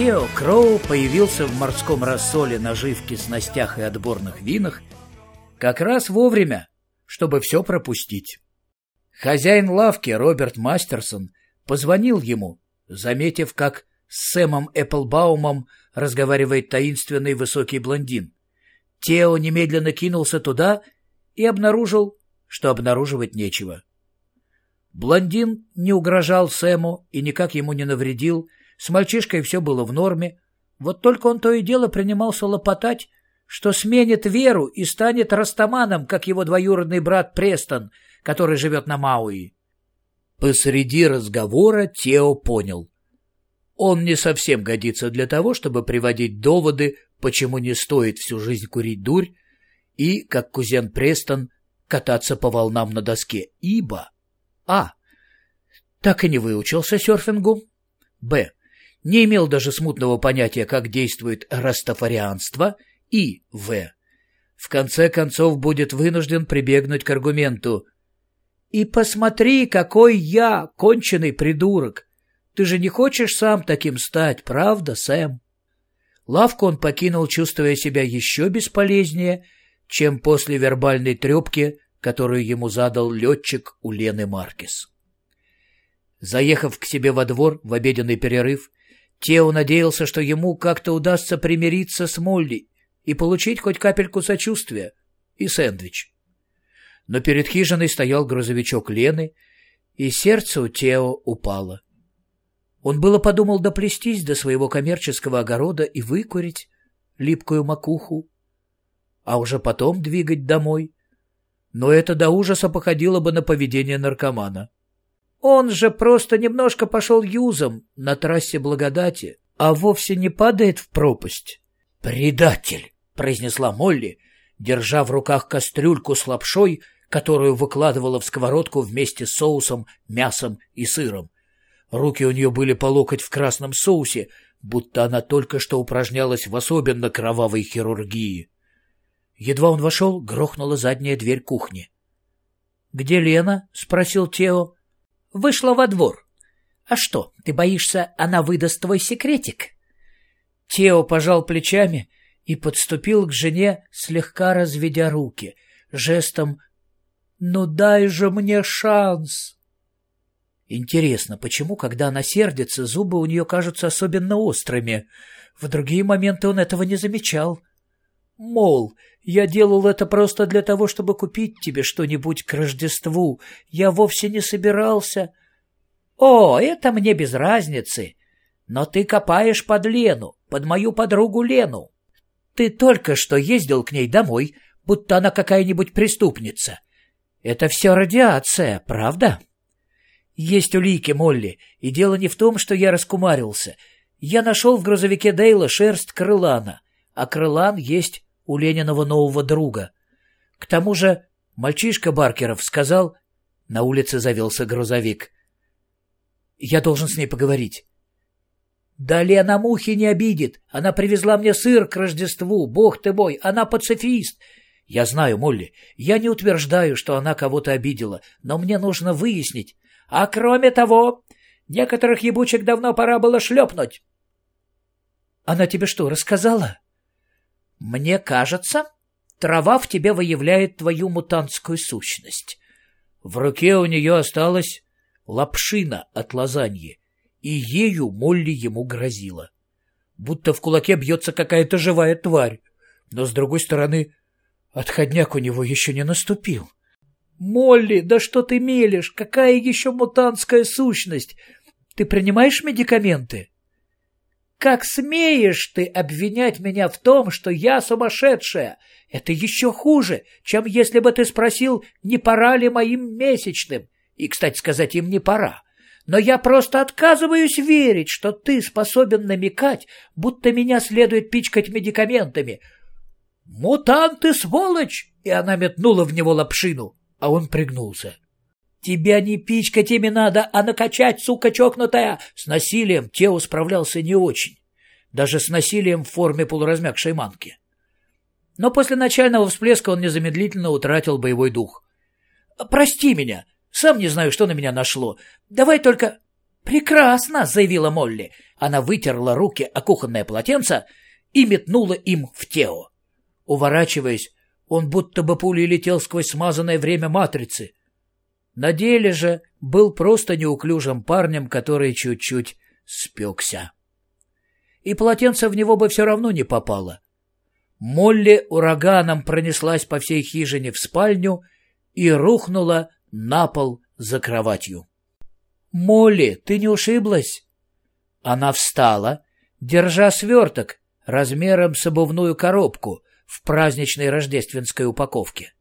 Тео Кроу появился в морском рассоле наживки, снастях и отборных винах как раз вовремя, чтобы все пропустить. Хозяин лавки Роберт Мастерсон позвонил ему, заметив, как с Сэмом Эпплбаумом разговаривает таинственный высокий блондин. Тео немедленно кинулся туда и обнаружил, что обнаруживать нечего. Блондин не угрожал Сэму и никак ему не навредил, с мальчишкой все было в норме, вот только он то и дело принимался лопотать, что сменит веру и станет растаманом, как его двоюродный брат Престон, который живет на Мауи. Посреди разговора Тео понял. Он не совсем годится для того, чтобы приводить доводы, почему не стоит всю жизнь курить дурь и, как кузен Престон, кататься по волнам на доске, ибо а. Так и не выучился серфингу. Б не имел даже смутного понятия, как действует растафарианство, и В. В конце концов будет вынужден прибегнуть к аргументу. «И посмотри, какой я, конченый придурок! Ты же не хочешь сам таким стать, правда, Сэм?» Лавку он покинул, чувствуя себя еще бесполезнее, чем после вербальной трепки, которую ему задал летчик у Лены Маркес. Заехав к себе во двор в обеденный перерыв, Тео надеялся, что ему как-то удастся примириться с Молли и получить хоть капельку сочувствия и сэндвич. Но перед хижиной стоял грузовичок Лены, и сердце у Тео упало. Он было подумал доплестись до своего коммерческого огорода и выкурить липкую макуху, а уже потом двигать домой. Но это до ужаса походило бы на поведение наркомана. Он же просто немножко пошел юзом на трассе благодати, а вовсе не падает в пропасть. «Предатель!» — произнесла Молли, держа в руках кастрюльку с лапшой, которую выкладывала в сковородку вместе с соусом, мясом и сыром. Руки у нее были по локоть в красном соусе, будто она только что упражнялась в особенно кровавой хирургии. Едва он вошел, грохнула задняя дверь кухни. «Где Лена?» — спросил Тео. Вышла во двор. А что, ты боишься, она выдаст твой секретик? Тео пожал плечами и подступил к жене, слегка разведя руки, жестом «Ну дай же мне шанс!» Интересно, почему, когда она сердится, зубы у нее кажутся особенно острыми? В другие моменты он этого не замечал. Мол, я делал это просто для того, чтобы купить тебе что-нибудь к Рождеству. Я вовсе не собирался. О, это мне без разницы. Но ты копаешь под Лену, под мою подругу Лену. Ты только что ездил к ней домой, будто она какая-нибудь преступница. Это все радиация, правда? Есть улики, Молли, и дело не в том, что я раскумарился. Я нашел в грузовике Дейла шерсть крылана, а крылан есть у Лениного нового друга. К тому же мальчишка Баркеров сказал... На улице завелся грузовик. Я должен с ней поговорить. Да Лена мухи не обидит. Она привезла мне сыр к Рождеству. Бог ты мой, она пацифист. Я знаю, Молли, я не утверждаю, что она кого-то обидела, но мне нужно выяснить. А кроме того, некоторых ебучек давно пора было шлепнуть. Она тебе что, рассказала? Мне кажется, трава в тебе выявляет твою мутантскую сущность. В руке у нее осталась лапшина от лазаньи, и ею Молли ему грозила. Будто в кулаке бьется какая-то живая тварь, но, с другой стороны, отходняк у него еще не наступил. «Молли, да что ты мелешь? Какая еще мутантская сущность? Ты принимаешь медикаменты?» Как смеешь ты обвинять меня в том, что я сумасшедшая? Это еще хуже, чем если бы ты спросил, не пора ли моим месячным. И, кстати сказать, им не пора. Но я просто отказываюсь верить, что ты способен намекать, будто меня следует пичкать медикаментами. «Мутанты, сволочь!» И она метнула в него лапшину, а он пригнулся. Тебя не пичкать ими надо, а накачать, сука чокнутая. С насилием Тео справлялся не очень. даже с насилием в форме полуразмягшей манки. Но после начального всплеска он незамедлительно утратил боевой дух. «Прости меня, сам не знаю, что на меня нашло. Давай только...» «Прекрасно!» — заявила Молли. Она вытерла руки о кухонное полотенце и метнула им в Тео. Уворачиваясь, он будто бы пулей летел сквозь смазанное время матрицы. На деле же был просто неуклюжим парнем, который чуть-чуть спекся. И полотенце в него бы все равно не попало. Молли ураганом пронеслась по всей хижине в спальню и рухнула на пол за кроватью. «Молли, ты не ушиблась?» Она встала, держа сверток размером с обувную коробку в праздничной рождественской упаковке.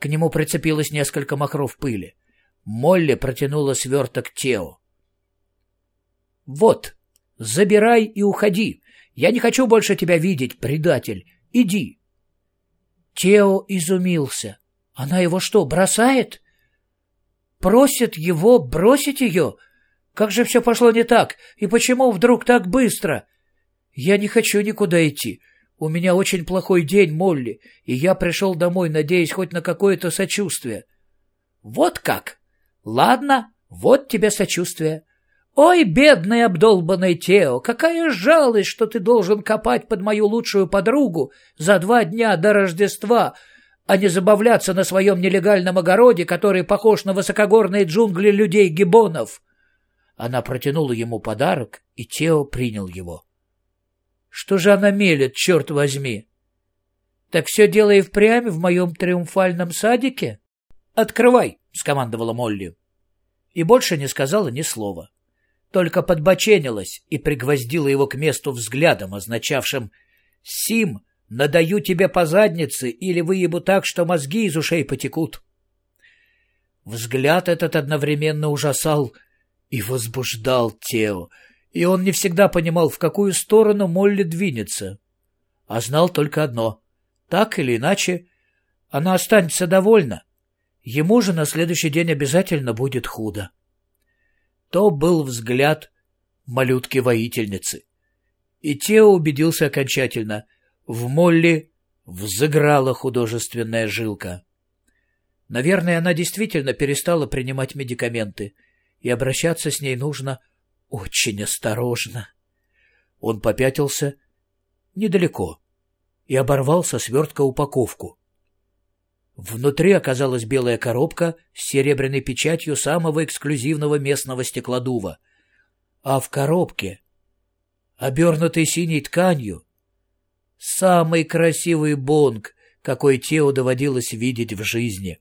К нему прицепилось несколько махров пыли. Молли протянула сверток Тео. «Вот, забирай и уходи. Я не хочу больше тебя видеть, предатель. Иди». Тео изумился. Она его что, бросает? Просит его бросить ее? Как же все пошло не так? И почему вдруг так быстро? Я не хочу никуда идти. У меня очень плохой день, Молли, и я пришел домой, надеясь хоть на какое-то сочувствие. Вот как? Ладно, вот тебе сочувствие. Ой, бедный обдолбанный Тео, какая жалость, что ты должен копать под мою лучшую подругу за два дня до Рождества, а не забавляться на своем нелегальном огороде, который похож на высокогорные джунгли людей-гибонов. Она протянула ему подарок, и Тео принял его. Что же она мелет, черт возьми? Так все дело и впрямь в моем триумфальном садике? Открывай, скомандовала Молли. И больше не сказала ни слова. Только подбоченилась и пригвоздила его к месту взглядом, означавшим «Сим, надаю тебе по заднице или выебу так, что мозги из ушей потекут». Взгляд этот одновременно ужасал и возбуждал Тео, и он не всегда понимал, в какую сторону Молли двинется. А знал только одно — так или иначе, она останется довольна. Ему же на следующий день обязательно будет худо. То был взгляд малютки-воительницы. И Тео убедился окончательно — в Молли взыграла художественная жилка. Наверное, она действительно перестала принимать медикаменты, и обращаться с ней нужно — очень осторожно. Он попятился недалеко и оборвал со свертка упаковку. Внутри оказалась белая коробка с серебряной печатью самого эксклюзивного местного стеклодува. А в коробке, обернутой синей тканью, самый красивый бонг, какой Тео доводилось видеть в жизни.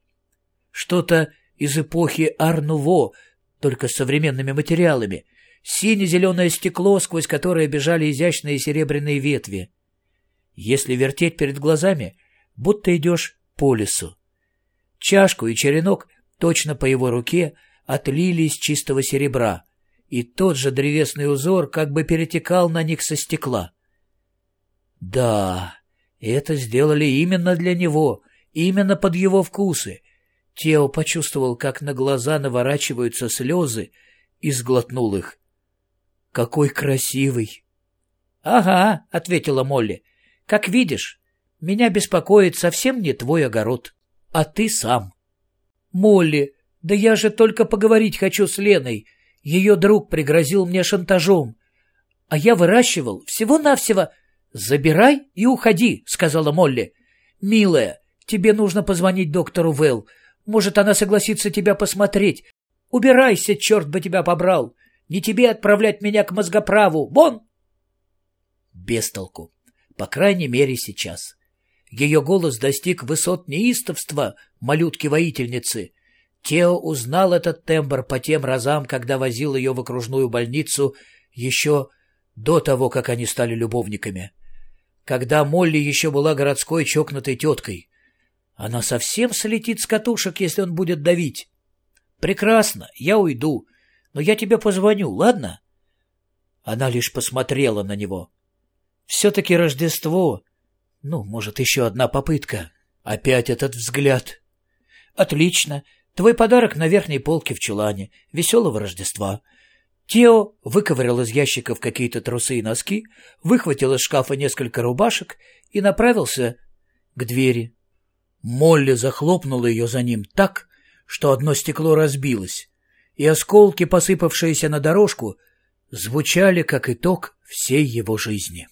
Что-то из эпохи Арнуво, только с современными материалами, сине-зеленое стекло, сквозь которое бежали изящные серебряные ветви. Если вертеть перед глазами, будто идешь по лесу. Чашку и черенок точно по его руке отлили из чистого серебра, и тот же древесный узор как бы перетекал на них со стекла. Да, это сделали именно для него, именно под его вкусы. Тео почувствовал, как на глаза наворачиваются слезы, и сглотнул их. «Какой красивый!» «Ага», — ответила Молли. «Как видишь, меня беспокоит совсем не твой огород, а ты сам». «Молли, да я же только поговорить хочу с Леной. Ее друг пригрозил мне шантажом. А я выращивал всего-навсего...» «Забирай и уходи», — сказала Молли. «Милая, тебе нужно позвонить доктору Вэлл. Может, она согласится тебя посмотреть. Убирайся, черт бы тебя побрал. Не тебе отправлять меня к мозгоправу! Вон!» Без толку. По крайней мере, сейчас. Ее голос достиг высот неистовства малютки-воительницы. Тео узнал этот тембр по тем разам, когда возил ее в окружную больницу еще до того, как они стали любовниками. Когда Молли еще была городской чокнутой теткой. Она совсем слетит с катушек, если он будет давить. «Прекрасно, я уйду но я тебе позвоню, ладно?» Она лишь посмотрела на него. «Все-таки Рождество. Ну, может, еще одна попытка. Опять этот взгляд. Отлично. Твой подарок на верхней полке в чулане. Веселого Рождества». Тео выковырял из ящиков какие-то трусы и носки, выхватил из шкафа несколько рубашек и направился к двери. Молли захлопнула ее за ним так, что одно стекло разбилось и осколки, посыпавшиеся на дорожку, звучали как итог всей его жизни.